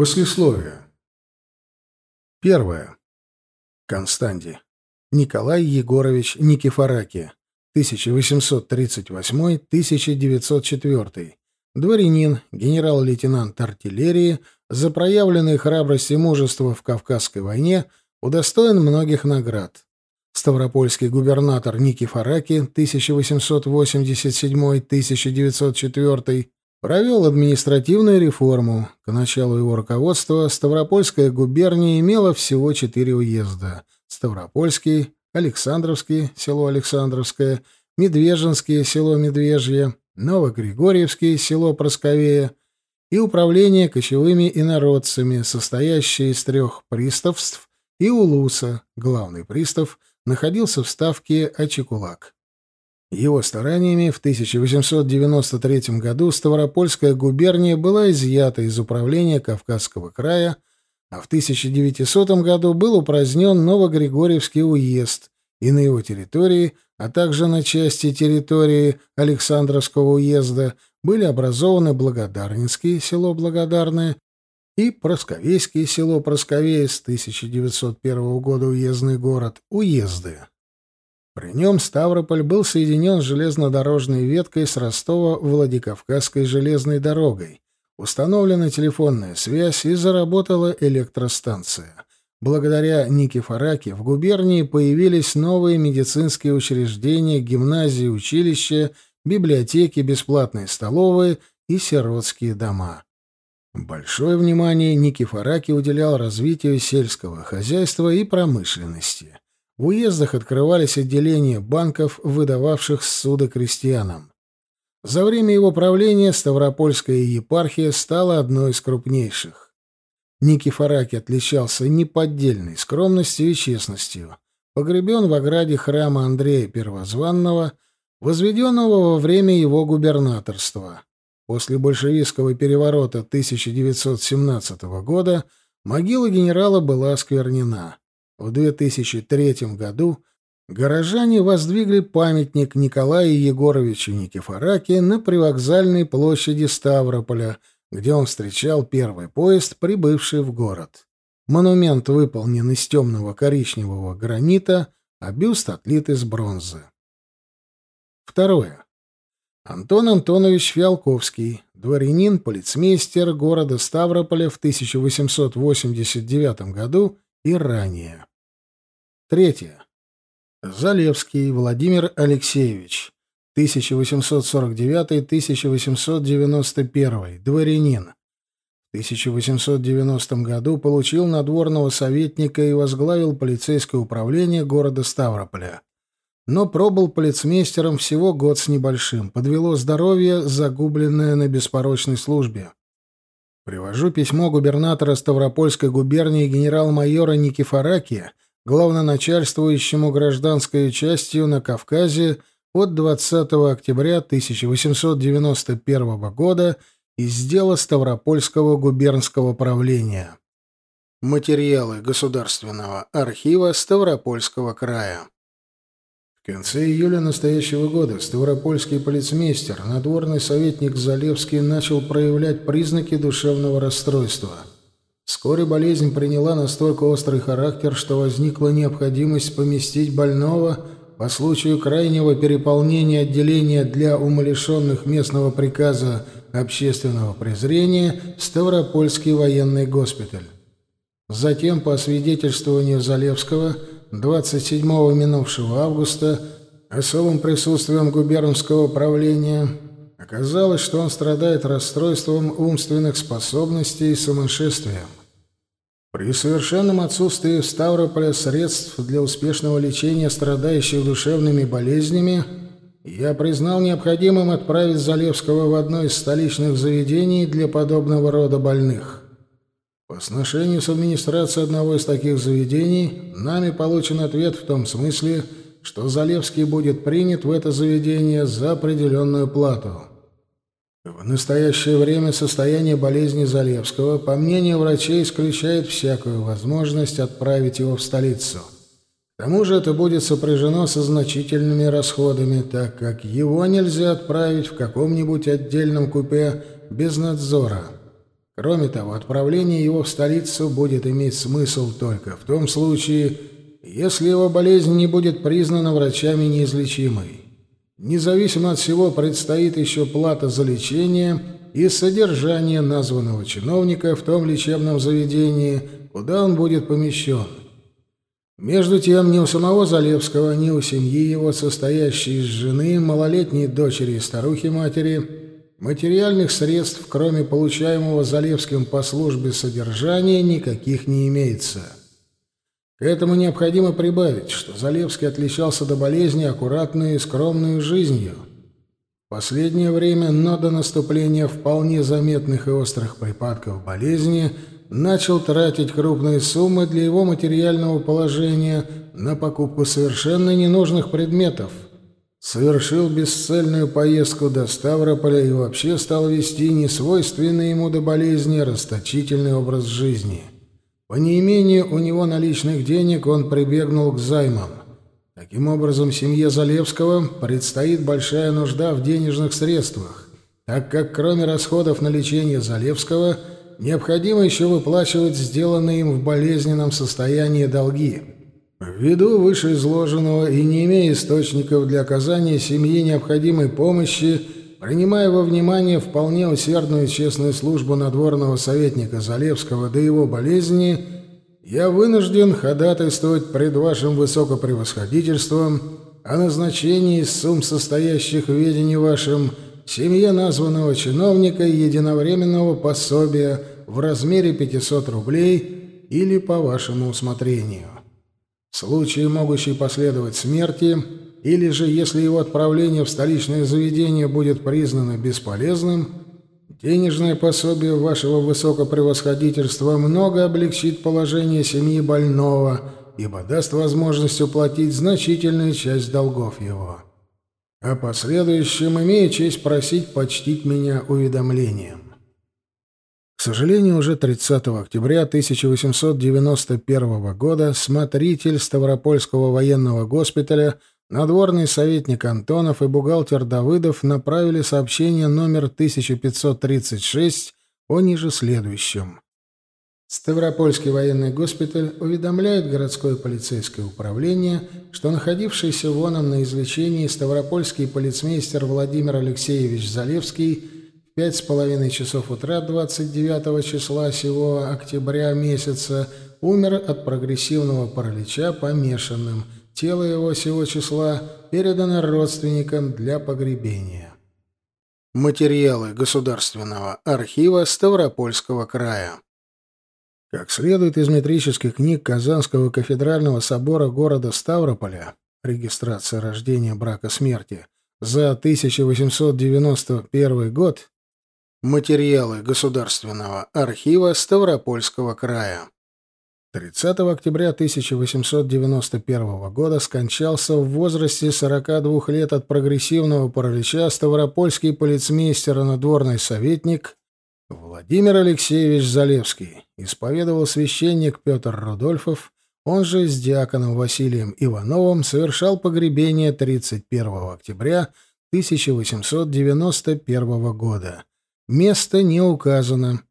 Послесловие. Первое. Констанди. Николай Егорович Никифораки. 1838-1904. Дворянин, генерал-лейтенант артиллерии, за проявленные храбрость и мужество в Кавказской войне удостоен многих наград. Ставропольский губернатор Никифораки 1887-1904 провел административную реформу. К началу его руководства Ставропольская губерния имела всего четыре уезда — Ставропольский, Александровский, село Александровское, Медвежинский, село Медвежье, Новогригорьевский, село Просковея и управление кочевыми инородцами, состоящее из трех приставств и улуса, главный пристав, находился в ставке Ачекулак. Его стараниями в 1893 году Ставропольская губерния была изъята из управления Кавказского края, а в 1900 году был упразднен Новогригорьевский уезд, и на его территории, а также на части территории Александровского уезда были образованы Благодарнинские, село Благодарное, и Просковейское село Просковея с 1901 года уездный город, уезды. При нем Ставрополь был соединен железнодорожной веткой с Ростово-Владикавказской железной дорогой, установлена телефонная связь и заработала электростанция. Благодаря Никифораке в губернии появились новые медицинские учреждения, гимназии, училища, библиотеки, бесплатные столовые и сиротские дома. Большое внимание Никифораки уделял развитию сельского хозяйства и промышленности. В уездах открывались отделения банков, выдававших ссуды крестьянам. За время его правления Ставропольская епархия стала одной из крупнейших. Никифораки отличался неподдельной скромностью и честностью. Погребен в ограде храма Андрея Первозванного, возведенного во время его губернаторства. После большевистского переворота 1917 года могила генерала была осквернена. В 2003 году горожане воздвигли памятник Николаю Егоровичу Никифораке на привокзальной площади Ставрополя, где он встречал первый поезд, прибывший в город. Монумент выполнен из темного коричневого гранита, а бюст отлит из бронзы. Второе. Антон Антонович Фиалковский, дворянин, полицмейстер города Ставрополя в 1889 году и ранее. Третье. Залевский Владимир Алексеевич, 1849-1891, дворянин. В 1890 году получил надворного советника и возглавил полицейское управление города Ставрополя. Но пробыл полицмейстером всего год с небольшим. Подвело здоровье, загубленное на беспорочной службе. Привожу письмо губернатора Ставропольской губернии генерал-майора Никифоракия главноначальствующему гражданской частью на Кавказе от 20 октября 1891 года из дела Ставропольского губернского правления. Материалы Государственного архива Ставропольского края. В конце июля настоящего года Ставропольский полицмейстер, надворный советник Залевский, начал проявлять признаки душевного расстройства – Вскоре болезнь приняла настолько острый характер, что возникла необходимость поместить больного по случаю крайнего переполнения отделения для умалишенных местного приказа общественного презрения в Ставропольский военный госпиталь. Затем, по свидетельствованию Залевского, 27 минувшего августа особым присутствием губернского правления оказалось, что он страдает расстройством умственных способностей и сумасшествием. При совершенном отсутствии в Ставрополе средств для успешного лечения страдающих душевными болезнями, я признал необходимым отправить Залевского в одно из столичных заведений для подобного рода больных. По сношению с администрацией одного из таких заведений нами получен ответ в том смысле, что Залевский будет принят в это заведение за определенную плату. В настоящее время состояние болезни Залевского, по мнению врачей, исключает всякую возможность отправить его в столицу. К тому же это будет сопряжено со значительными расходами, так как его нельзя отправить в каком-нибудь отдельном купе без надзора. Кроме того, отправление его в столицу будет иметь смысл только в том случае, если его болезнь не будет признана врачами неизлечимой. Независимо от всего, предстоит еще плата за лечение и содержание названного чиновника в том лечебном заведении, куда он будет помещен. Между тем, ни у самого Залевского, ни у семьи его, состоящей из жены, малолетней дочери и старухи-матери, материальных средств, кроме получаемого Залевским по службе содержания, никаких не имеется. К этому необходимо прибавить, что Залевский отличался до болезни аккуратной и скромной жизнью. В последнее время, но до наступления вполне заметных и острых припадков болезни – начал тратить крупные суммы для его материального положения на покупку совершенно ненужных предметов. Совершил бесцельную поездку до Ставрополя и вообще стал вести несвойственный ему до болезни расточительный образ жизни. По неимению у него наличных денег он прибегнул к займам. Таким образом, семье Залевского предстоит большая нужда в денежных средствах, так как кроме расходов на лечение Залевского – необходимо еще выплачивать сделанные им в болезненном состоянии долги. Ввиду вышеизложенного и не имея источников для оказания семье необходимой помощи, принимая во внимание вполне усердную и честную службу надворного советника Залевского до его болезни, я вынужден ходатайствовать пред вашим высокопревосходительством о назначении сумм, состоящих в ведении вашем, семье названного чиновника единовременного пособия в размере 500 рублей или по вашему усмотрению. В случае могущей последовать смерти, или же если его отправление в столичное заведение будет признано бесполезным, денежное пособие вашего высокопревосходительства много облегчит положение семьи больного, ибо даст возможность уплатить значительную часть долгов его. А последующем имею честь просить почтить меня уведомлением. К сожалению, уже 30 октября 1891 года смотритель Ставропольского военного госпиталя, надворный советник Антонов и бухгалтер Давыдов направили сообщение номер 1536 о ниже следующем. Ставропольский военный госпиталь уведомляет городское полицейское управление, что находившийся в оном на излечении ставропольский полицмейстер Владимир Алексеевич Залевский пять с половиной часов утра 29 числа сего октября месяца умер от прогрессивного паралича помешанным. Тело его сего числа передано родственникам для погребения. Материалы Государственного архива Ставропольского края. Как следует из метрических книг Казанского кафедрального собора города Ставрополя, регистрация рождения, брака, смерти, за 1891 год, Материалы Государственного архива Ставропольского края. 30 октября 1891 года скончался в возрасте 42 лет от прогрессивного паралича ставропольский полицмейстер и надворный советник Владимир Алексеевич Залевский. Исповедовал священник Петр Рудольфов, он же с диаконом Василием Ивановым совершал погребение 31 октября 1891 года. Место не указано.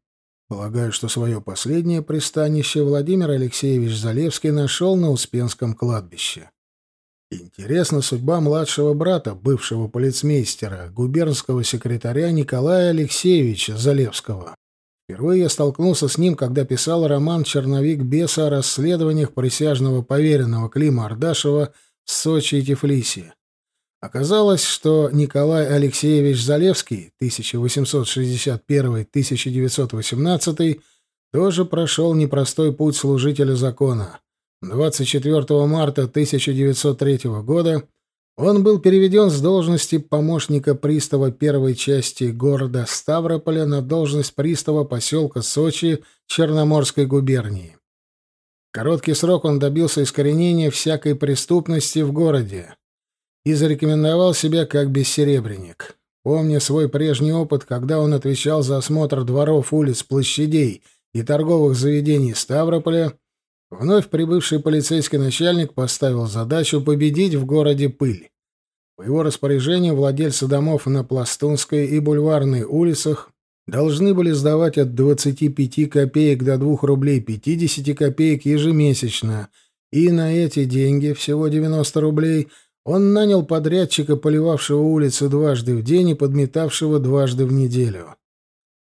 Полагаю, что свое последнее пристанище Владимир Алексеевич Залевский нашел на Успенском кладбище. Интересна судьба младшего брата, бывшего полицмейстера, губернского секретаря Николая Алексеевича Залевского. Впервые я столкнулся с ним, когда писал роман «Черновик беса» о расследованиях присяжного поверенного Клима Ардашева в Сочи и Тифлисе. Оказалось, что Николай Алексеевич Залевский 1861-1918 тоже прошел непростой путь служителя закона. 24 марта 1903 года он был переведен с должности помощника пристава первой части города Ставрополя на должность пристава поселка Сочи Черноморской губернии. Короткий срок он добился искоренения всякой преступности в городе и зарекомендовал себя как бессеребренник. Помня свой прежний опыт, когда он отвечал за осмотр дворов, улиц, площадей и торговых заведений Ставрополя, вновь прибывший полицейский начальник поставил задачу победить в городе пыль. По его распоряжению владельцы домов на Пластунской и Бульварной улицах должны были сдавать от 25 копеек до 2 рублей 50 копеек ежемесячно, и на эти деньги, всего 90 рублей, он нанял подрядчика, поливавшего улицы дважды в день и подметавшего дважды в неделю.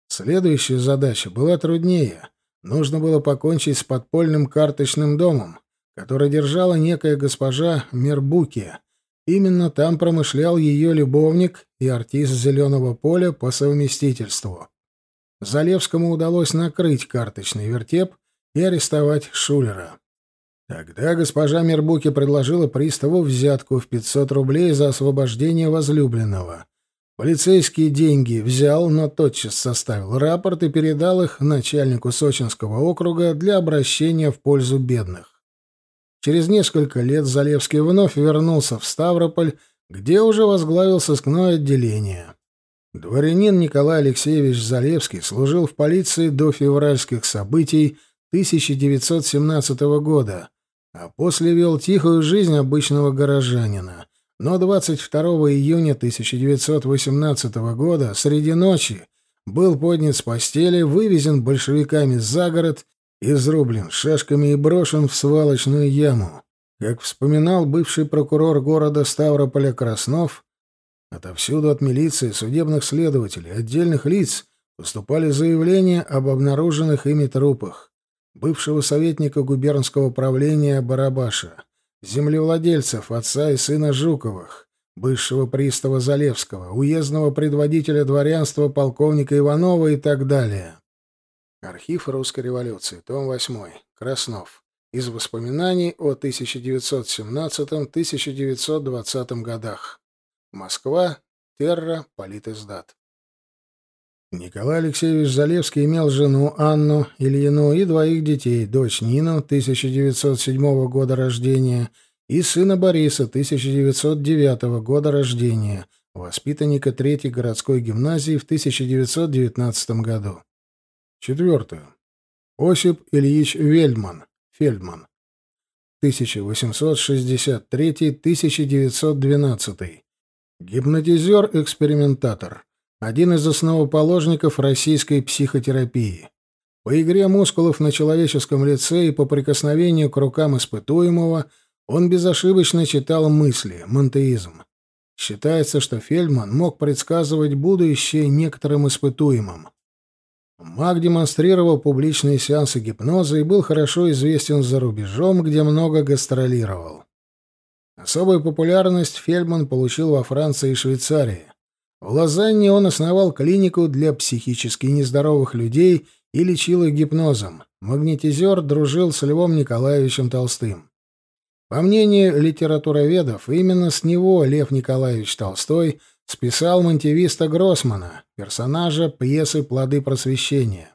Следующая задача была труднее. Нужно было покончить с подпольным карточным домом, который держала некая госпожа Мербуки. Именно там промышлял ее любовник и артист «Зеленого поля» по совместительству. Залевскому удалось накрыть карточный вертеп и арестовать Шулера. Тогда госпожа Мербуки предложила приставу взятку в 500 рублей за освобождение возлюбленного. Полицейские деньги взял, но тотчас составил рапорт и передал их начальнику Сочинского округа для обращения в пользу бедных. Через несколько лет Залевский вновь вернулся в Ставрополь, где уже возглавил сыскное отделение. Дворянин Николай Алексеевич Залевский служил в полиции до февральских событий 1917 года, а после вел тихую жизнь обычного горожанина. Но 22 июня 1918 года среди ночи был поднят с постели, вывезен большевиками за город, изрублен шашками и брошен в свалочную яму. Как вспоминал бывший прокурор города Ставрополя Краснов, Отовсюду от милиции, судебных следователей, отдельных лиц поступали заявления об обнаруженных ими трупах. Бывшего советника губернского правления Барабаша, землевладельцев, отца и сына Жуковых, бывшего пристава Залевского, уездного предводителя дворянства полковника Иванова и так далее. Архив русской революции, том 8. Краснов. Из воспоминаний о 1917-1920 годах. Москва, Терра, Политиздат. Николай Алексеевич Залевский имел жену Анну Ильину и двоих детей, дочь Нину, 1907 года рождения, и сына Бориса, 1909 года рождения, воспитанника Третьей городской гимназии в 1919 году. Четвертое. Осип Ильич Вельдман, Фельдман, 1863-1912 Гипнотизер-экспериментатор. Один из основоположников российской психотерапии. По игре мускулов на человеческом лице и по прикосновению к рукам испытуемого он безошибочно читал мысли, монтеизм. Считается, что Фельдман мог предсказывать будущее некоторым испытуемым. Маг демонстрировал публичные сеансы гипноза и был хорошо известен за рубежом, где много гастролировал. Особую популярность Фельдман получил во Франции и Швейцарии. В Лозанне он основал клинику для психически нездоровых людей и лечил их гипнозом. Магнетизер дружил с Львом Николаевичем Толстым. По мнению литературоведов, именно с него Лев Николаевич Толстой списал монтевиста Гроссмана, персонажа пьесы «Плоды просвещения».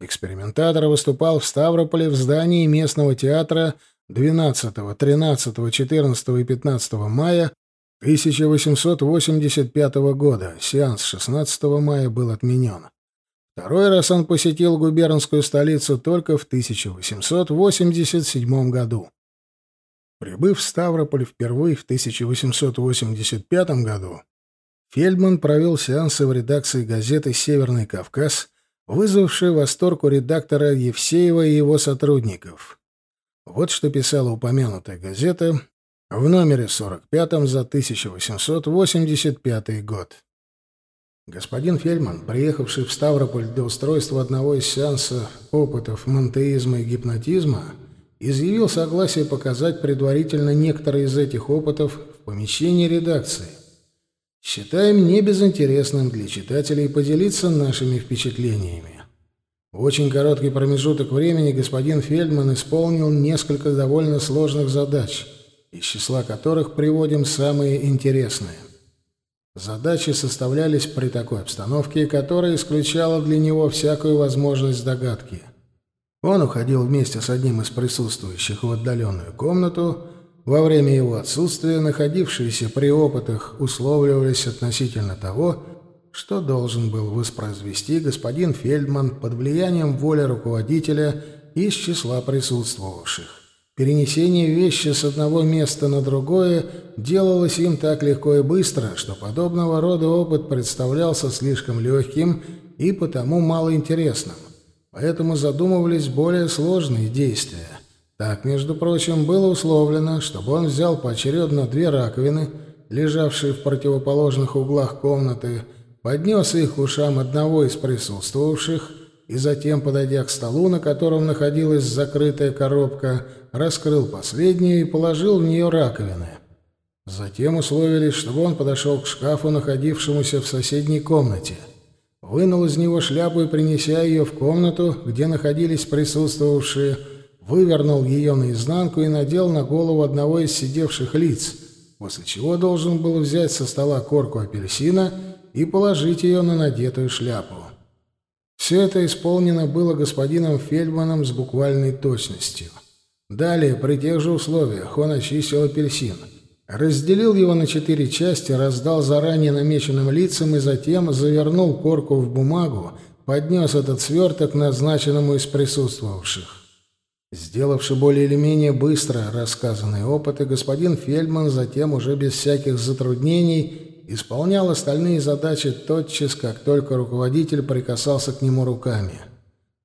Экспериментатор выступал в Ставрополе в здании местного театра 12, 13, 14 и 15 мая 1885 года. Сеанс 16 мая был отменен. Второй раз он посетил губернскую столицу только в 1887 году. Прибыв в Ставрополь впервые в 1885 году, Фельдман провел сеансы в редакции газеты «Северный Кавказ», вызвавшие восторг у редактора Евсеева и его сотрудников. Вот что писала упомянутая газета в номере 45 за 1885 год. Господин Фельдман, приехавший в Ставрополь для устройства одного из сеансов опытов монтеизма и гипнотизма, изъявил согласие показать предварительно некоторые из этих опытов в помещении редакции. Считаем небезынтересным для читателей поделиться нашими впечатлениями. В очень короткий промежуток времени господин Фельдман исполнил несколько довольно сложных задач, из числа которых приводим самые интересные. Задачи составлялись при такой обстановке, которая исключала для него всякую возможность догадки. Он уходил вместе с одним из присутствующих в отдаленную комнату. Во время его отсутствия находившиеся при опытах условливались относительно того, что должен был воспроизвести господин Фельдман под влиянием воли руководителя из числа присутствовавших. Перенесение вещи с одного места на другое делалось им так легко и быстро, что подобного рода опыт представлялся слишком легким и потому малоинтересным. Поэтому задумывались более сложные действия. Так, между прочим, было условлено, чтобы он взял поочередно две раковины, лежавшие в противоположных углах комнаты, поднес их к ушам одного из присутствовавших и затем, подойдя к столу, на котором находилась закрытая коробка, раскрыл последнюю и положил в нее раковины. Затем условились, чтобы он подошел к шкафу, находившемуся в соседней комнате, вынул из него шляпу и, принеся ее в комнату, где находились присутствовавшие, вывернул ее наизнанку и надел на голову одного из сидевших лиц, после чего должен был взять со стола корку апельсина и положить ее на надетую шляпу. Все это исполнено было господином Фельдманом с буквальной точностью. Далее, при тех же условиях, он очистил апельсин — Разделил его на четыре части, раздал заранее намеченным лицам и затем завернул корку в бумагу, поднес этот сверток назначенному из присутствовавших. Сделавши более или менее быстро рассказанные опыты, господин Фельдман затем уже без всяких затруднений исполнял остальные задачи тотчас, как только руководитель прикасался к нему руками.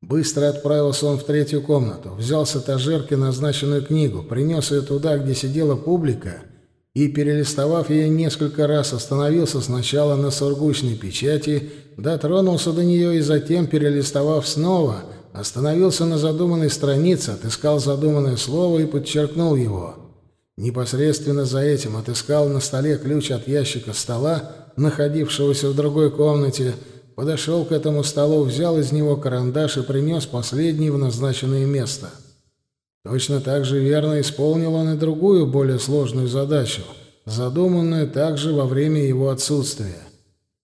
Быстро отправился он в третью комнату, взял с этажерки назначенную книгу, принес ее туда, где сидела публика — и, перелистовав ее несколько раз, остановился сначала на сургучной печати, дотронулся до нее и затем, перелистовав снова, остановился на задуманной странице, отыскал задуманное слово и подчеркнул его. Непосредственно за этим отыскал на столе ключ от ящика стола, находившегося в другой комнате, подошел к этому столу, взял из него карандаш и принес последний в назначенное место — Точно так же верно исполнил он и другую, более сложную задачу, задуманную также во время его отсутствия.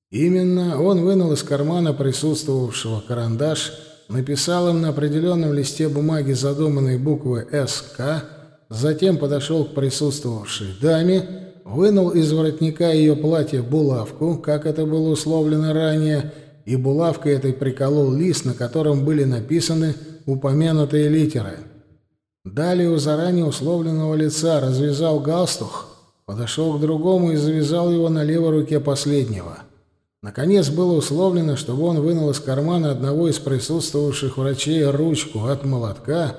Именно он вынул из кармана присутствовавшего карандаш, написал им на определенном листе бумаги задуманные буквы «СК», затем подошел к присутствовавшей даме, вынул из воротника ее платья булавку, как это было условлено ранее, и булавкой этой приколол лист, на котором были написаны упомянутые литеры — Далее у заранее условленного лица развязал галстух, подошел к другому и завязал его на левой руке последнего. Наконец было условлено, чтобы он вынул из кармана одного из присутствовавших врачей ручку от молотка,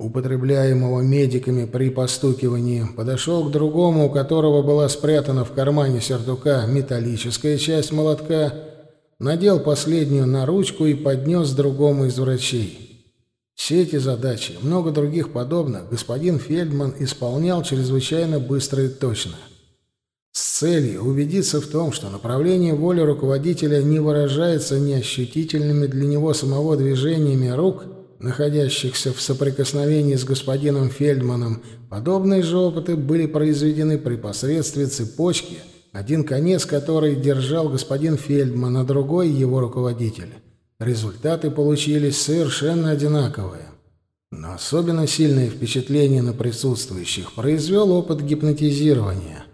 употребляемого медиками при постукивании, подошел к другому, у которого была спрятана в кармане сертука металлическая часть молотка, надел последнюю на ручку и поднес другому из врачей. Все эти задачи много других подобных господин Фельдман исполнял чрезвычайно быстро и точно. С целью убедиться в том, что направление воли руководителя не выражается неощутительными для него самого движениями рук, находящихся в соприкосновении с господином Фельдманом, подобные же опыты были произведены при посредстве цепочки, один конец которой держал господин Фельдман, а другой — его руководитель. Результаты получились совершенно одинаковые. Но особенно сильное впечатление на присутствующих произвел опыт гипнотизирования.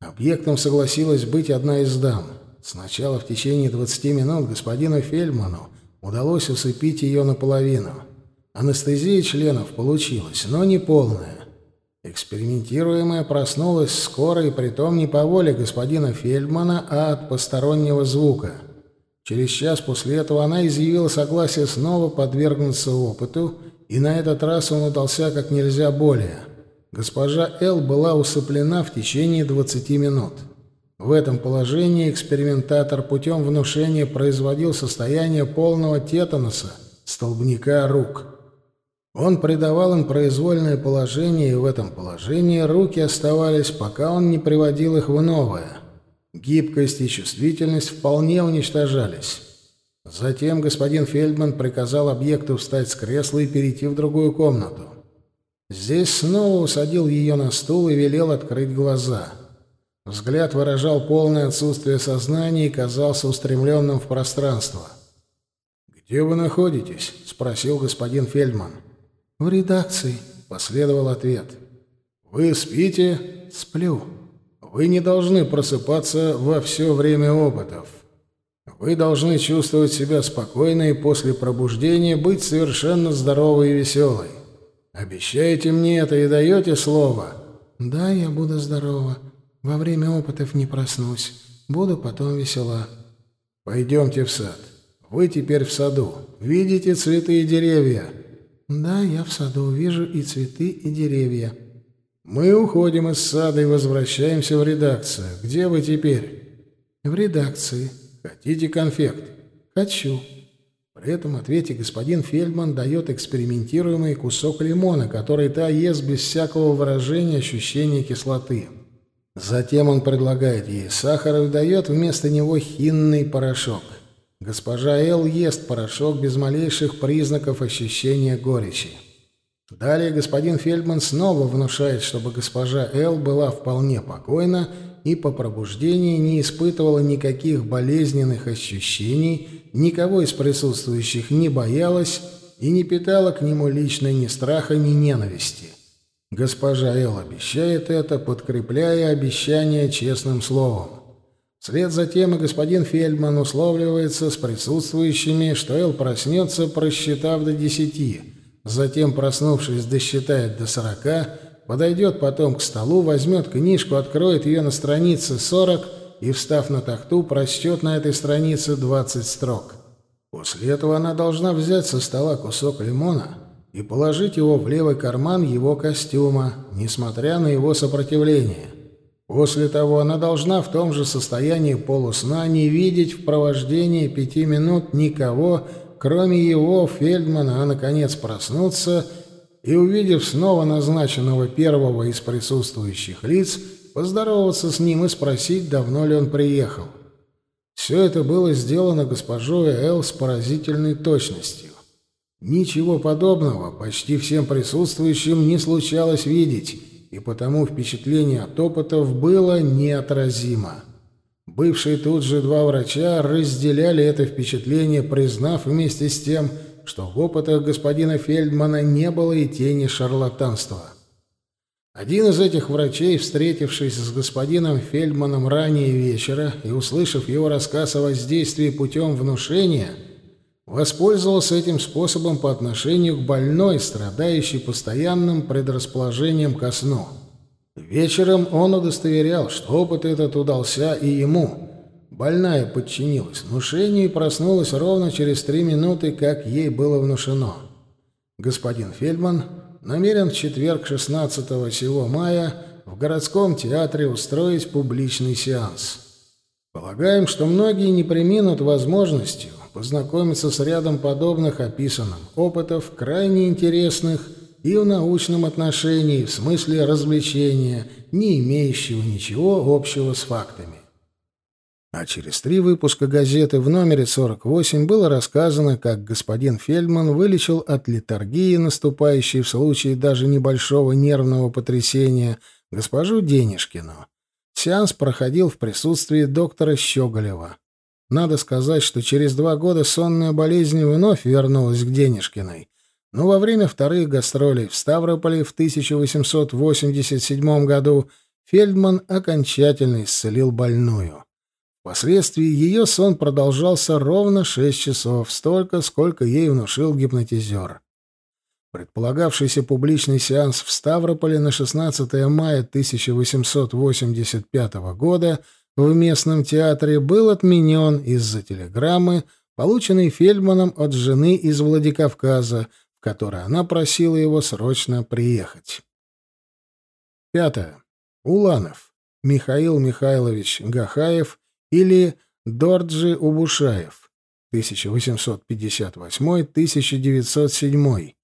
Объектом согласилась быть одна из дам. Сначала в течение 20 минут господину Фельдману удалось усыпить ее наполовину. Анестезия членов получилась, но не полная. Экспериментируемая проснулась скоро и притом не по воле господина Фельдмана, а от постороннего звука — Через час после этого она изъявила согласие снова подвергнуться опыту, и на этот раз он удался как нельзя более. Госпожа Л. была усыплена в течение 20 минут. В этом положении экспериментатор путем внушения производил состояние полного тетаноса, столбняка рук. Он придавал им произвольное положение, и в этом положении руки оставались, пока он не приводил их в новое — Гибкость и чувствительность вполне уничтожались. Затем господин Фельдман приказал объекту встать с кресла и перейти в другую комнату. Здесь снова усадил ее на стул и велел открыть глаза. Взгляд выражал полное отсутствие сознания и казался устремленным в пространство. «Где вы находитесь?» — спросил господин Фельдман. «В редакции», — последовал ответ. «Вы спите?» «Сплю». Вы не должны просыпаться во все время опытов. Вы должны чувствовать себя спокойно и после пробуждения быть совершенно здоровой и веселой. Обещаете мне это и даете слово?» «Да, я буду здорова. Во время опытов не проснусь. Буду потом весела». «Пойдемте в сад. Вы теперь в саду. Видите цветы и деревья?» «Да, я в саду. Вижу и цветы, и деревья». «Мы уходим из сада и возвращаемся в редакцию. Где вы теперь?» «В редакции». «Хотите конфект?» «Хочу». При этом ответе господин Фельдман дает экспериментируемый кусок лимона, который та ест без всякого выражения ощущения кислоты. Затем он предлагает ей сахар и дает вместо него хинный порошок. Госпожа Эл ест порошок без малейших признаков ощущения горечи. Далее господин Фельдман снова внушает, чтобы госпожа Эл была вполне покойна и по пробуждении не испытывала никаких болезненных ощущений, никого из присутствующих не боялась и не питала к нему лично ни страха, ни ненависти. Госпожа Эл обещает это, подкрепляя обещание честным словом. Вслед за тем и господин Фельдман условливается с присутствующими, что Эл проснется, просчитав до десяти, затем, проснувшись, досчитает до сорока, подойдет потом к столу, возьмет книжку, откроет ее на странице 40 и, встав на тахту, прочтет на этой странице 20 строк. После этого она должна взять со стола кусок лимона и положить его в левый карман его костюма, несмотря на его сопротивление. После того она должна в том же состоянии полусна не видеть в провождении пяти минут никого, кроме его, Фельдмана, а, наконец, проснуться — и, увидев снова назначенного первого из присутствующих лиц, поздороваться с ним и спросить, давно ли он приехал. Все это было сделано госпожой Эл с поразительной точностью. Ничего подобного почти всем присутствующим не случалось видеть, и потому впечатление от опытов было неотразимо. Бывшие тут же два врача разделяли это впечатление, признав вместе с тем, что в опытах господина Фельдмана не было и тени шарлатанства. Один из этих врачей, встретившись с господином Фельдманом ранее вечера и услышав его рассказ о воздействии путем внушения, воспользовался этим способом по отношению к больной, страдающей постоянным предрасположением ко сну. Вечером он удостоверял, что опыт этот удался и ему, Больная подчинилась внушению и проснулась ровно через три минуты, как ей было внушено. Господин Фельдман намерен в четверг 16 сего мая в городском театре устроить публичный сеанс. Полагаем, что многие не приминут возможностью познакомиться с рядом подобных описанным опытов, крайне интересных и в научном отношении, в смысле развлечения, не имеющего ничего общего с фактами. А через три выпуска газеты в номере 48 было рассказано, как господин Фельдман вылечил от литургии, наступающей в случае даже небольшого нервного потрясения, госпожу Денежкину. Сеанс проходил в присутствии доктора Щеголева. Надо сказать, что через два года сонная болезнь вновь вернулась к Денежкиной, но во время вторых гастролей в Ставрополе в 1887 году Фельдман окончательно исцелил больную. Впоследствии ее сон продолжался ровно шесть часов, столько, сколько ей внушил гипнотизер. Предполагавшийся публичный сеанс в Ставрополе на 16 мая 1885 года в местном театре был отменен из-за телеграммы, полученной Фельдманом от жены из Владикавказа, в которой она просила его срочно приехать. Пятое. Уланов. Михаил Михайлович Гахаев или Дорджи Убушаев 1858-1907,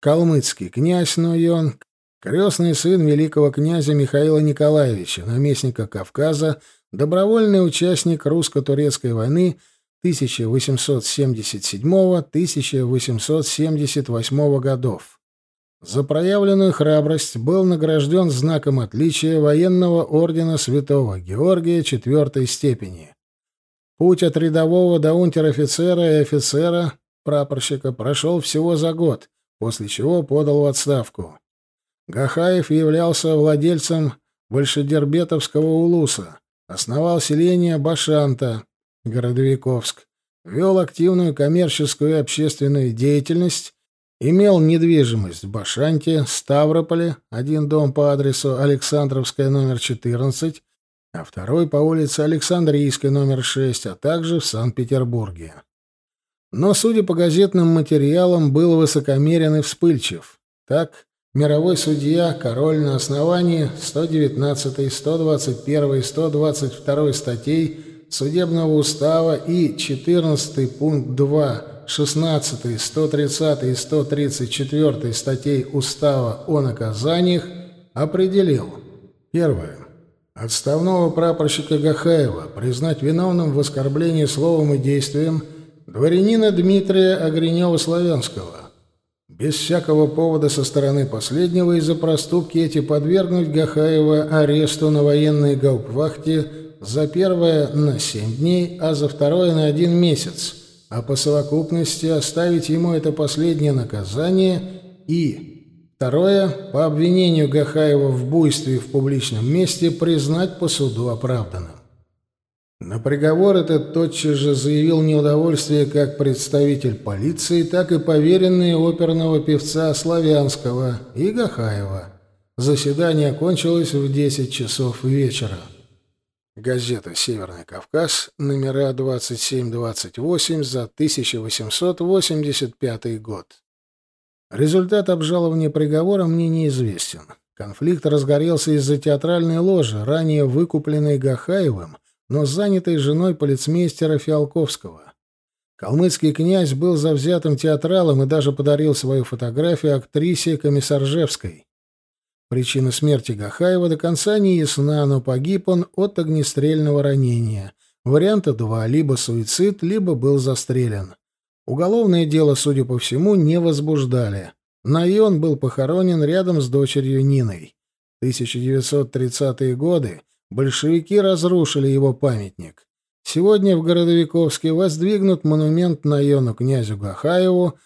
калмыцкий князь Нойон, крестный сын великого князя Михаила Николаевича, наместника Кавказа, добровольный участник русско-турецкой войны 1877-1878 годов. За проявленную храбрость был награжден знаком отличия военного ордена Святого Георгия четвертой степени. Путь от рядового до унтер-офицера и офицера, прапорщика, прошел всего за год, после чего подал в отставку. Гахаев являлся владельцем Большедербетовского улуса, основал селение Башанта, Городовиковск, вел активную коммерческую и общественную деятельность Имел недвижимость в Башанте, Ставрополе, один дом по адресу Александровская, номер 14, а второй по улице Александрийская, номер 6, а также в Санкт-Петербурге. но, судя по газетным материалам, был высокомерен и вспыльчив. Так, мировой судья, король на основании 119, 121 и 122 статей Судебного устава и 14 пункт 2, 16, 130 и 134 статей Устава о наказаниях определил. Первое. Отставного прапорщика Гахаева признать виновным в оскорблении словом и действием дворянина Дмитрия Огренева-Славянского. Без всякого повода со стороны последнего из-за проступки эти подвергнуть Гахаева аресту на военной гауптвахте за первое на семь дней, а за второе на один месяц, а по совокупности оставить ему это последнее наказание и... Второе, по обвинению Гахаева в буйстве в публичном месте признать по суду оправданным. На приговор этот тотчас же заявил неудовольствие как представитель полиции, так и поверенный оперного певца Славянского и Гахаева. Заседание окончилось в 10 часов вечера. Газета «Северный Кавказ», номера 27-28 за 1885 год. Результат обжалования приговора мне неизвестен. Конфликт разгорелся из-за театральной ложи, ранее выкупленной Гахаевым, но занятой женой полицмейстера Фиалковского. Калмыцкий князь был завзятым театралом и даже подарил свою фотографию актрисе Комиссаржевской. Причина смерти Гахаева до конца не ясна, но погиб он от огнестрельного ранения. Варианта два — либо суицид, либо был застрелен. Уголовное дело, судя по всему, не возбуждали. Найон был похоронен рядом с дочерью Ниной. В 1930-е годы большевики разрушили его памятник. Сегодня в Городовиковске воздвигнут монумент Найону князю Гахаеву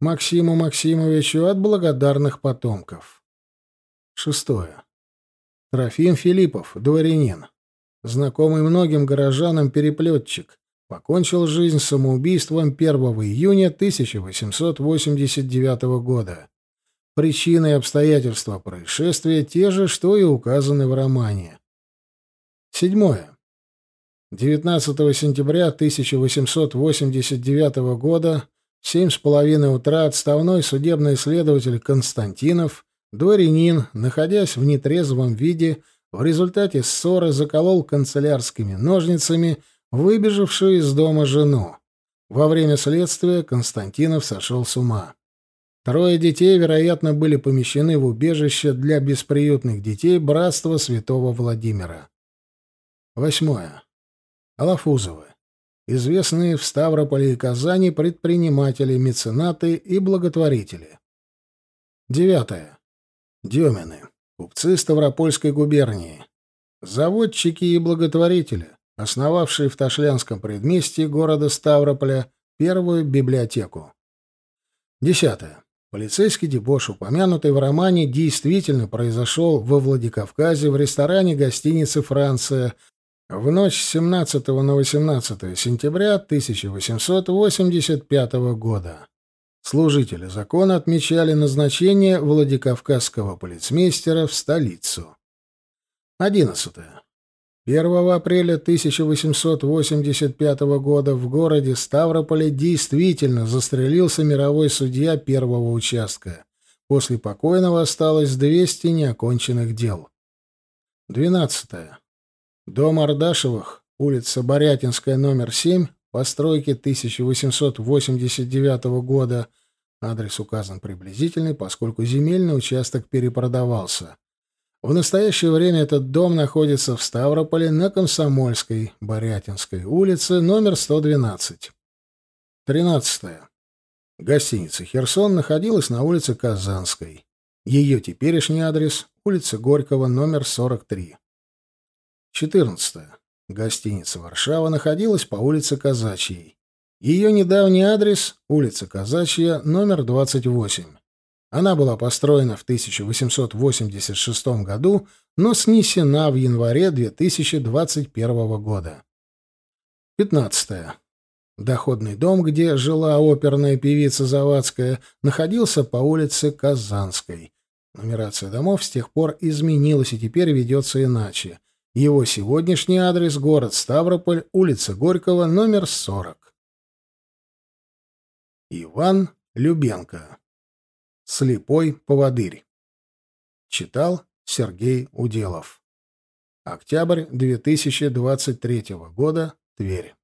Максиму Максимовичу от благодарных потомков. Шестое. Трофим Филиппов, дворянин. Знакомый многим горожанам переплетчик. Покончил жизнь самоубийством 1 июня 1889 года. Причины и обстоятельства происшествия те же, что и указаны в романе. Седьмое. 19 сентября 1889 года в семь с половиной утра отставной судебный следователь Константинов Дворянин, находясь в нетрезвом виде, в результате ссоры заколол канцелярскими ножницами выбежавшую из дома жену. Во время следствия Константинов сошел с ума. Трое детей, вероятно, были помещены в убежище для бесприютных детей Братства Святого Владимира. Восьмое. Алафузовы. Известные в Ставрополе и Казани предприниматели, меценаты и благотворители. Девятое. Демины, купцы Ставропольской губернии, заводчики и благотворители, основавшие в Ташлянском предместье города Ставрополя первую библиотеку. Десятое. Полицейский дебош, упомянутый в романе, действительно произошел во Владикавказе в ресторане гостиницы «Франция» в ночь с 17 на 18 сентября 1885 года. Служители закона отмечали назначение Владикавказского полицмейстера в столицу. 11. 1 апреля 1885 года в городе Ставрополе действительно застрелился мировой судья первого участка. После покойного осталось 200 неоконченных дел. 12. Дом Ардашевых, улица Борятинская, номер 7, постройки 1889 года. Адрес указан приблизительный, поскольку земельный участок перепродавался. В настоящее время этот дом находится в Ставрополе на Комсомольской, Борятинской улице, номер 112. 13. Гостиница «Херсон» находилась на улице Казанской. Ее теперешний адрес — улица Горького, номер 43. 14. Гостиница «Варшава» находилась по улице Казачьей. Ее недавний адрес — улица Казачья, номер 28. Она была построена в 1886 году, но снесена в январе 2021 года. 15. Доходный дом, где жила оперная певица Завадская, находился по улице Казанской. Нумерация домов с тех пор изменилась и теперь ведется иначе. Его сегодняшний адрес — город Ставрополь, улица Горького, номер 40. Иван Любенко. Слепой поводырь. Читал Сергей Уделов. Октябрь 2023 года. Тверь.